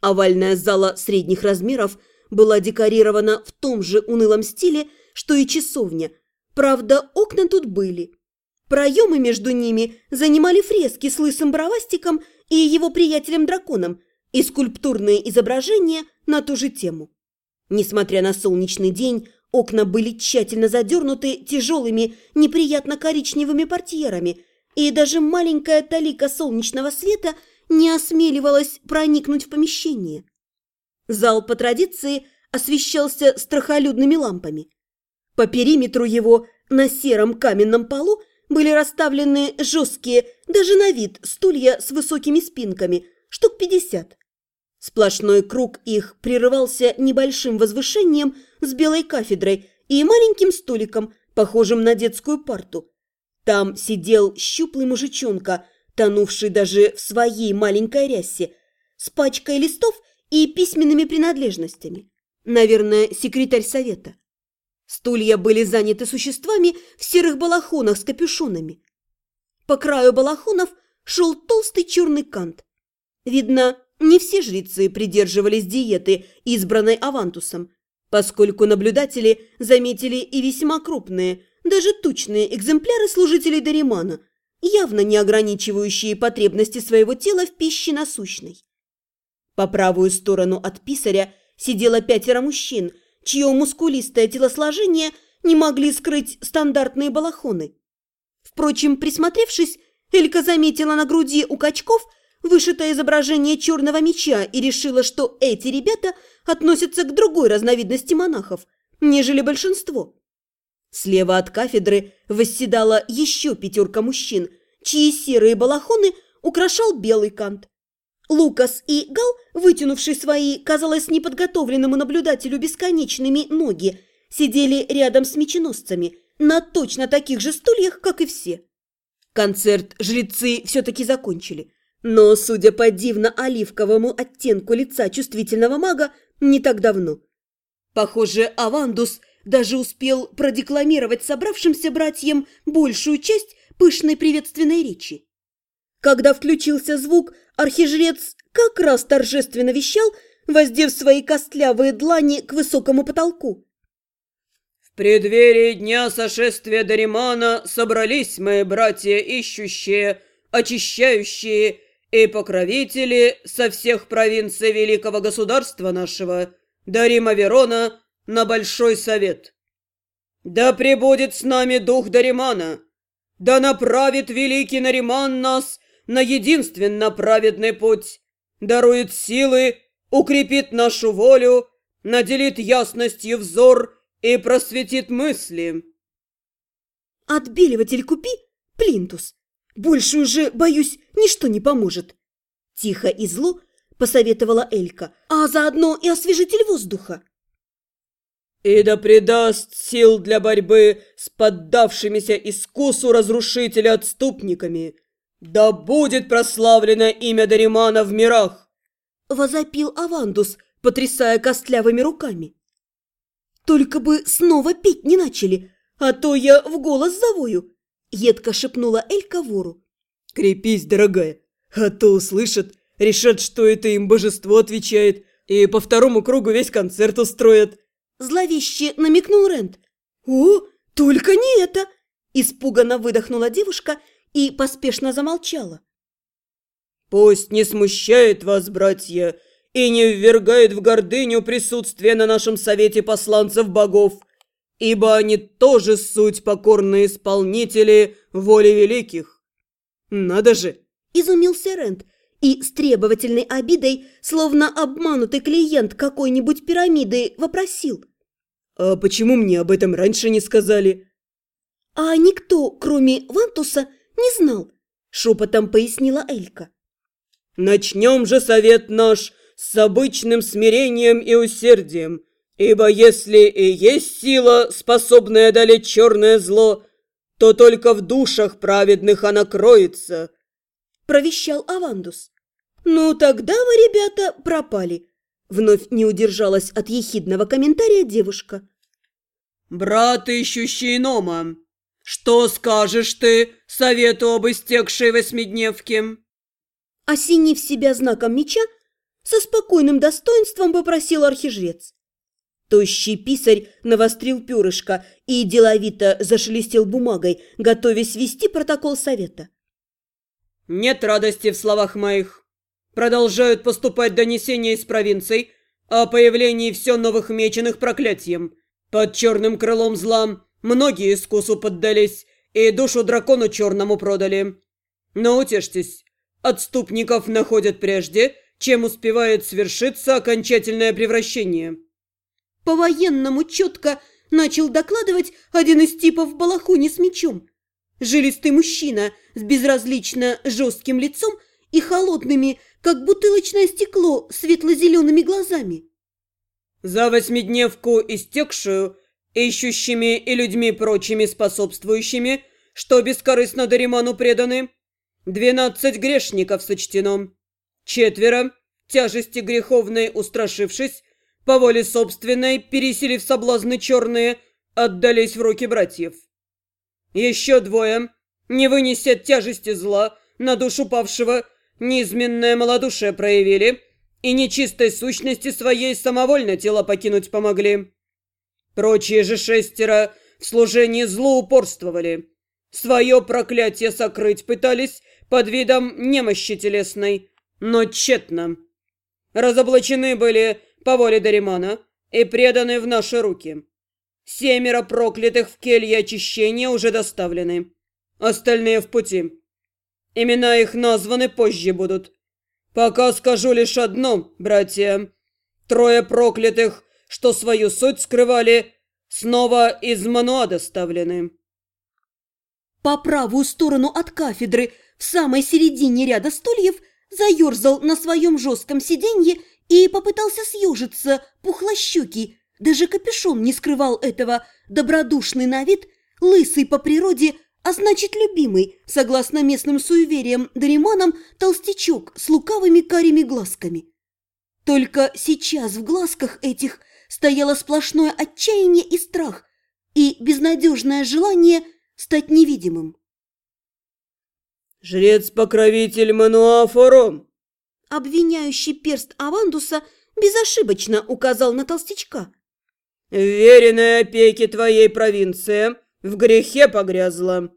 Овальная зала средних размеров была декорирована в том же унылом стиле, что и часовня. Правда, окна тут были. Проемы между ними занимали фрески с лысым бровастиком и его приятелем-драконом и скульптурные изображения на ту же тему. Несмотря на солнечный день, окна были тщательно задернуты тяжелыми, неприятно коричневыми портьерами, и даже маленькая талика солнечного света не осмеливалась проникнуть в помещение. Зал по традиции освещался страхолюдными лампами. По периметру его на сером каменном полу были расставлены жесткие, даже на вид, стулья с высокими спинками, штук пятьдесят. Сплошной круг их прерывался небольшим возвышением с белой кафедрой и маленьким столиком, похожим на детскую парту. Там сидел щуплый мужичонка, тонувший даже в своей маленькой рясе, с пачкой листов и письменными принадлежностями. Наверное, секретарь совета. Стулья были заняты существами в серых балахонах с капюшонами. По краю балахонов шел толстый черный кант. Видно, не все жрецы придерживались диеты, избранной Авантусом, поскольку наблюдатели заметили и весьма крупные, даже тучные экземпляры служителей Даримана, явно не ограничивающие потребности своего тела в пище насущной. По правую сторону от писаря сидело пятеро мужчин, чье мускулистое телосложение не могли скрыть стандартные балахоны. Впрочем, присмотревшись, Элька заметила на груди у качков – вышитое изображение черного меча и решила, что эти ребята относятся к другой разновидности монахов, нежели большинство. Слева от кафедры восседала еще пятерка мужчин, чьи серые балахоны украшал белый кант. Лукас и Гал, вытянувшие свои, казалось, неподготовленному наблюдателю бесконечными ноги, сидели рядом с меченосцами на точно таких же стульях, как и все. Концерт жрецы все-таки закончили – но, судя по дивно-оливковому оттенку лица чувствительного мага, не так давно. Похоже, Авандус даже успел продекламировать собравшимся братьям большую часть пышной приветственной речи. Когда включился звук, архижрец как раз торжественно вещал, воздев свои костлявые длани к высокому потолку. «В преддверии дня сошествия Даримана собрались мои братья ищущие, очищающие и покровители со всех провинций великого государства нашего, Дарима Верона, на Большой Совет. Да пребудет с нами дух Даримана, да направит великий Нариман нас на единственно праведный путь, дарует силы, укрепит нашу волю, наделит ясностью взор и просветит мысли. Отбеливатель купи, Плинтус, больше уже, боюсь, ничто не поможет. Тихо и зло посоветовала Элька, а заодно и освежитель воздуха. «И да придаст сил для борьбы с поддавшимися искусу разрушителя отступниками. Да будет прославлено имя Даримана в мирах!» Возопил Авандус, потрясая костлявыми руками. «Только бы снова пить не начали, а то я в голос завою!» Едко шепнула Элька вору. «Крепись, дорогая, а то услышат, решат, что это им божество отвечает, и по второму кругу весь концерт устроят». Зловеще намекнул Рент. «О, только не это!» Испуганно выдохнула девушка и поспешно замолчала. «Пусть не смущает вас, братья, и не ввергает в гордыню присутствие на нашем совете посланцев богов, ибо они тоже суть покорные исполнители воли великих. Надо же!» – изумился Рент, и с требовательной обидой, словно обманутый клиент какой-нибудь пирамиды, вопросил. «А почему мне об этом раньше не сказали?» «А никто, кроме Вантуса, не знал», – шепотом пояснила Элька. «Начнем же совет наш с обычным смирением и усердием, Ибо если и есть сила, способная одолеть черное зло, то только в душах праведных она кроется», – провещал Авандус. «Ну, тогда вы, ребята, пропали», – вновь не удержалась от ехидного комментария девушка. «Брат, ищущий Нома, что скажешь ты совету об истекшей восьмидневке?» Осенив себя знаком меча, Со спокойным достоинством попросил архижрец. Тощий писарь навострил перышко и деловито зашелестел бумагой, готовясь вести протокол совета. «Нет радости в словах моих. Продолжают поступать донесения из провинций о появлении все новых меченых проклятием. Под черным крылом зла многие искусу поддались и душу дракону черному продали. Но утешьтесь, отступников находят прежде, чем успевает свершиться окончательное превращение». По-военному четко начал докладывать один из типов в балахоне с мечом. Жилистый мужчина с безразлично жестким лицом и холодными, как бутылочное стекло, светло-зелеными глазами. «За восьмидневку истекшую, ищущими и людьми прочими способствующими, что бескорыстно Дариману преданы, двенадцать грешников сочтено, четверо, тяжести греховной устрашившись, по воле собственной, пересилив соблазны черные, отдались в руки братьев. Еще двое, не вынеся тяжести зла на душу павшего, неизменное малодушие проявили и нечистой сущности своей самовольно тело покинуть помогли. Прочие же шестеро в служении злу упорствовали. Свое проклятие сокрыть пытались под видом немощи телесной, но тщетно. Разоблачены были по воле Даримана и преданы в наши руки. Семеро проклятых в келье очищения уже доставлены. Остальные в пути. Имена их названы позже будут. Пока скажу лишь одно, братья. Трое проклятых, что свою суть скрывали, снова из Мануа доставлены. По правую сторону от кафедры, в самой середине ряда стульев, заерзал на своем жестком сиденье и попытался съежиться пухлощекий, даже капюшон не скрывал этого, добродушный на вид, лысый по природе, а значит любимый, согласно местным суевериям Дариманам, толстячок с лукавыми карими глазками. Только сейчас в глазках этих стояло сплошное отчаяние и страх, и безнадежное желание стать невидимым. «Жрец-покровитель Мануафором!» Обвиняющий перст Авандуса безошибочно указал на толстячка. «Веренная опеки твоей провинции в грехе погрязла».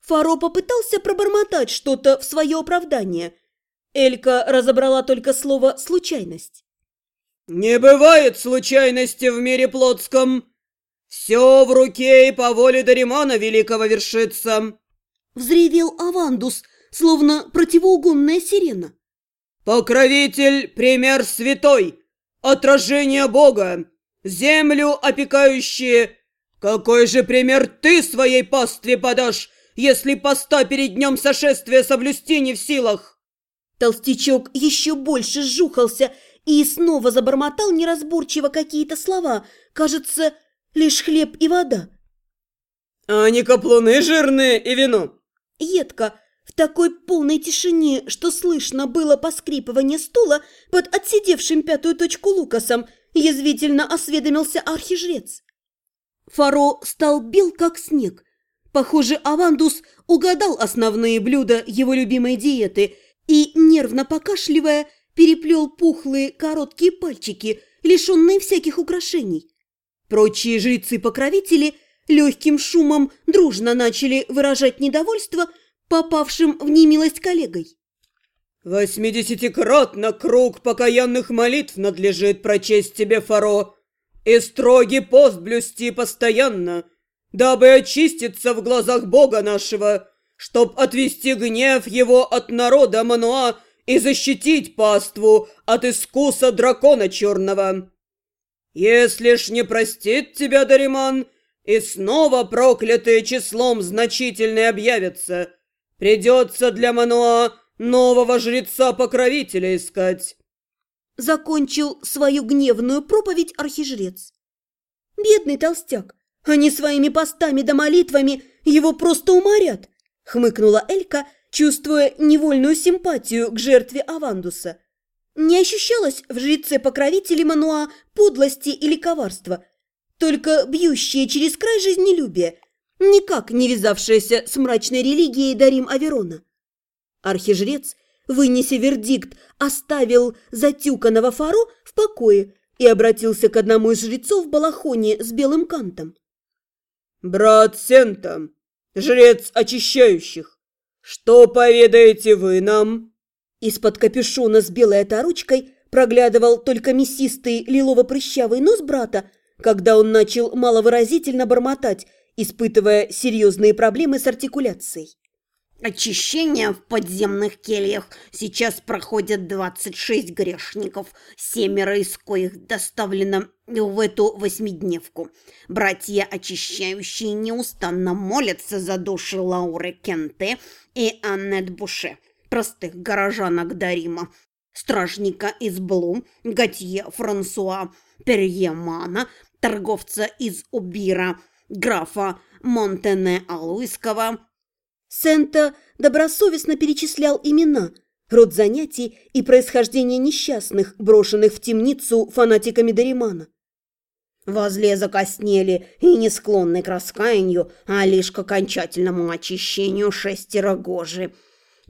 Фаро попытался пробормотать что-то в свое оправдание. Элька разобрала только слово «случайность». «Не бывает случайности в мире плотском. Все в руке и по воле Даримана Великого вершится!» Взревел Авандус, словно противоугонная сирена. «Покровитель, пример святой, отражение Бога, землю опекающие. Какой же пример ты своей пастве подашь, если поста перед днем сошествия соблюсти не в силах?» Толстячок еще больше сжухался и снова забормотал неразборчиво какие-то слова, кажется, лишь хлеб и вода. «А не каплуны жирные и вино?» Едко, в такой полной тишине, что слышно было поскрипывание стула под отсидевшим пятую точку Лукасом, язвительно осведомился архижрец. Фаро стал бел, как снег. Похоже, Авандус угадал основные блюда его любимой диеты и, нервно покашливая, переплел пухлые короткие пальчики, лишенные всяких украшений. Прочие жрецы-покровители легким шумом дружно начали выражать недовольство – попавшим в немилость коллегой. «Восьмидесятикратно круг покаянных молитв надлежит прочесть тебе, Фаро, и строгий пост блюсти постоянно, дабы очиститься в глазах Бога нашего, чтоб отвести гнев его от народа Мануа и защитить паству от искуса дракона черного. Если ж не простит тебя, Дариман, и снова проклятые числом значительные объявятся, Придется для Мануа нового жреца-покровителя искать. Закончил свою гневную проповедь архижрец. Бедный толстяк, они своими постами да молитвами его просто уморят, хмыкнула Элька, чувствуя невольную симпатию к жертве Авандуса. Не ощущалось в жреце-покровителе Мануа подлости или коварства, только бьющее через край жизнелюбие – никак не вязавшаяся с мрачной религией Дарим Аверона. Архижрец вынеся вердикт, оставил затюканного Фаро в покое и обратился к одному из жрецов в балахоне с белым кантом. «Брат Сента, жрец очищающих, что поведаете вы нам?» Из-под капюшона с белой оторочкой проглядывал только мясистый лилово-прыщавый нос брата, когда он начал маловыразительно бормотать, испытывая серьезные проблемы с артикуляцией. Очищение в подземных кельях сейчас проходят 26 грешников, семеро из коих доставлено в эту восьмидневку. Братья очищающие неустанно молятся за души Лауры Кенте и Аннет Буше, простых горожанок Дарима, стражника из Блу, Готье Франсуа, Перьемана, торговца из Убира, графа Монтене Алуйского, Сента добросовестно перечислял имена, род занятий и происхождение несчастных, брошенных в темницу фанатиками Даримана. Возле закоснели и не склонны к раскаянию, а лишь к окончательному очищению шестеро гожи.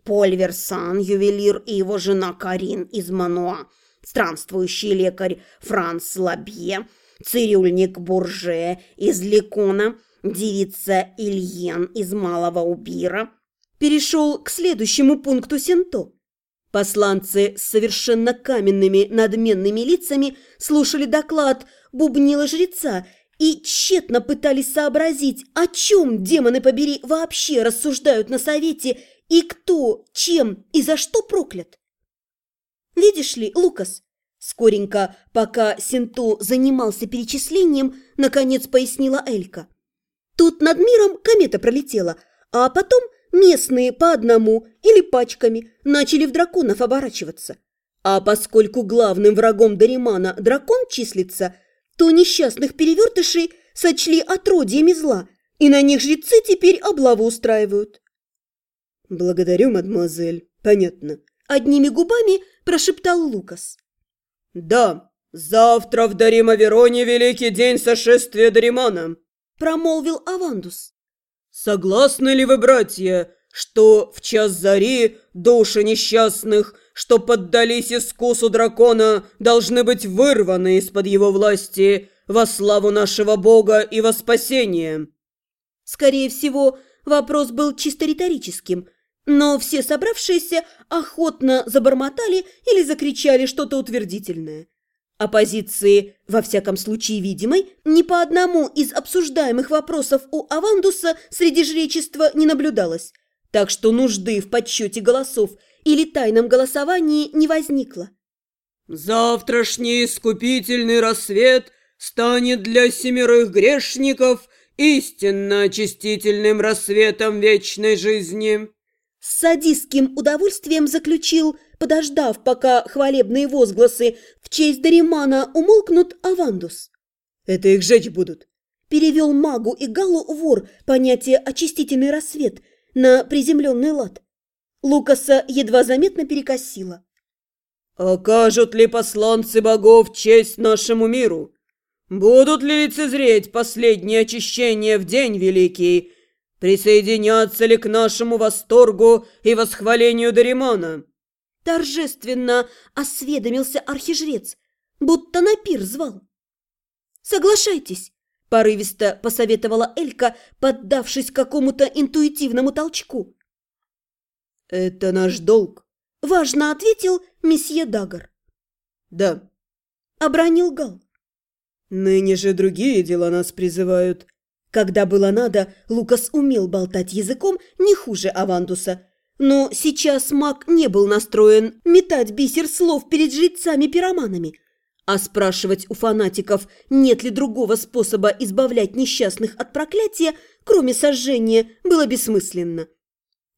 Поль Версан, ювелир и его жена Карин из Мануа, странствующий лекарь Франс Лабье, цирюльник Бурже из Ликона – девица Ильен из Малого Убира перешел к следующему пункту Сенто. Посланцы с совершенно каменными надменными лицами слушали доклад бубнила жреца и тщетно пытались сообразить, о чем, демоны побери, вообще рассуждают на совете и кто, чем и за что проклят. Видишь ли, Лукас, скоренько, пока Сенто занимался перечислением, наконец пояснила Элька – Тут над миром комета пролетела, а потом местные по одному или пачками начали в драконов оборачиваться. А поскольку главным врагом Даримана дракон числится, то несчастных перевертышей сочли отродьями зла, и на них жрецы теперь облаву устраивают. «Благодарю, мадемуазель, понятно», – одними губами прошептал Лукас. «Да, завтра в Дарима-Вероне великий день сошествия Даримана», – промолвил Авандус. «Согласны ли вы, братья, что в час зари души несчастных, что поддались искусу дракона, должны быть вырваны из-под его власти во славу нашего Бога и во спасение?» Скорее всего, вопрос был чисто риторическим, но все собравшиеся охотно забормотали или закричали что-то утвердительное. Оппозиции, во всяком случае видимой, ни по одному из обсуждаемых вопросов у Авандуса среди жречества не наблюдалось, так что нужды в подсчете голосов или тайном голосовании не возникло. «Завтрашний искупительный рассвет станет для семерых грешников истинно очистительным рассветом вечной жизни», с садистским удовольствием заключил подождав, пока хвалебные возгласы в честь Даримана умолкнут Авандус. «Это их жечь будут», – перевел магу и Галу вор понятие «очистительный рассвет» на приземленный лад. Лукаса едва заметно перекосило. «Окажут ли посланцы богов честь нашему миру? Будут ли лицезреть последнее очищение в день великий? Присоединятся ли к нашему восторгу и восхвалению Даримана?» Торжественно осведомился архижрец, будто на пир звал. «Соглашайтесь», – порывисто посоветовала Элька, поддавшись какому-то интуитивному толчку. «Это наш долг», – важно ответил месье Дагар. «Да», – обронил Гал. «Ныне же другие дела нас призывают». Когда было надо, Лукас умел болтать языком не хуже Авандуса – но сейчас маг не был настроен метать бисер слов перед жрецами-пироманами, а спрашивать у фанатиков, нет ли другого способа избавлять несчастных от проклятия, кроме сожжения, было бессмысленно.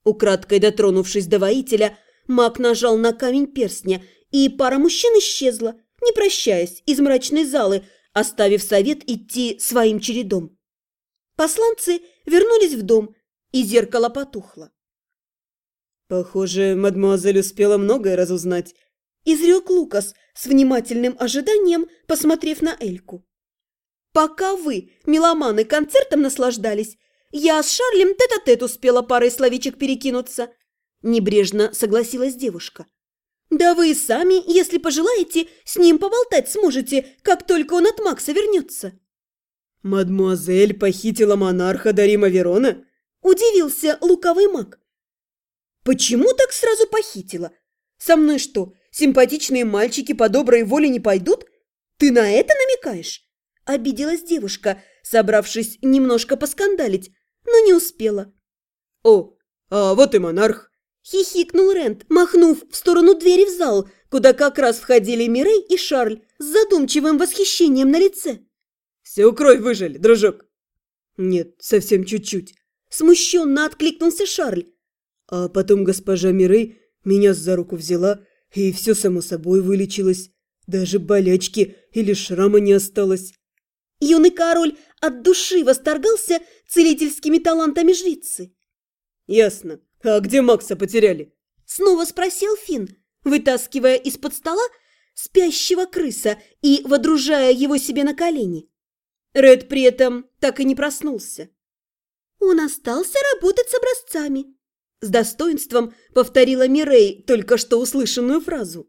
Украдкой дотронувшись до воителя, маг нажал на камень перстня, и пара мужчин исчезла, не прощаясь, из мрачной залы, оставив совет идти своим чередом. Посланцы вернулись в дом, и зеркало потухло. «Похоже, мадемуазель успела многое разузнать», – изрек Лукас с внимательным ожиданием, посмотрев на Эльку. «Пока вы, меломаны, концертом наслаждались, я с Шарлем тет-а-тет успела парой словечек перекинуться. Небрежно согласилась девушка. Да вы и сами, если пожелаете, с ним поболтать сможете, как только он от Макса вернется. «Мадмуазель похитила монарха Дарима Верона?» – удивился луковый маг. «Почему так сразу похитила? Со мной что, симпатичные мальчики по доброй воле не пойдут? Ты на это намекаешь?» Обиделась девушка, собравшись немножко поскандалить, но не успела. «О, а вот и монарх!» – хихикнул Рент, махнув в сторону двери в зал, куда как раз входили Мирей и Шарль с задумчивым восхищением на лице. Все кровь выжили, дружок. Нет, совсем чуть-чуть. Смущенно откликнулся Шарль. А потом госпожа Мирей меня за руку взяла, и все само собой вылечилось. Даже болячки или шрама не осталось. Юный король от души восторгался целительскими талантами жрицы. «Ясно. А где Макса потеряли?» Снова спросил Финн, вытаскивая из-под стола спящего крыса и водружая его себе на колени. Ред при этом так и не проснулся. «Он остался работать с образцами», – с достоинством повторила Мирей только что услышанную фразу.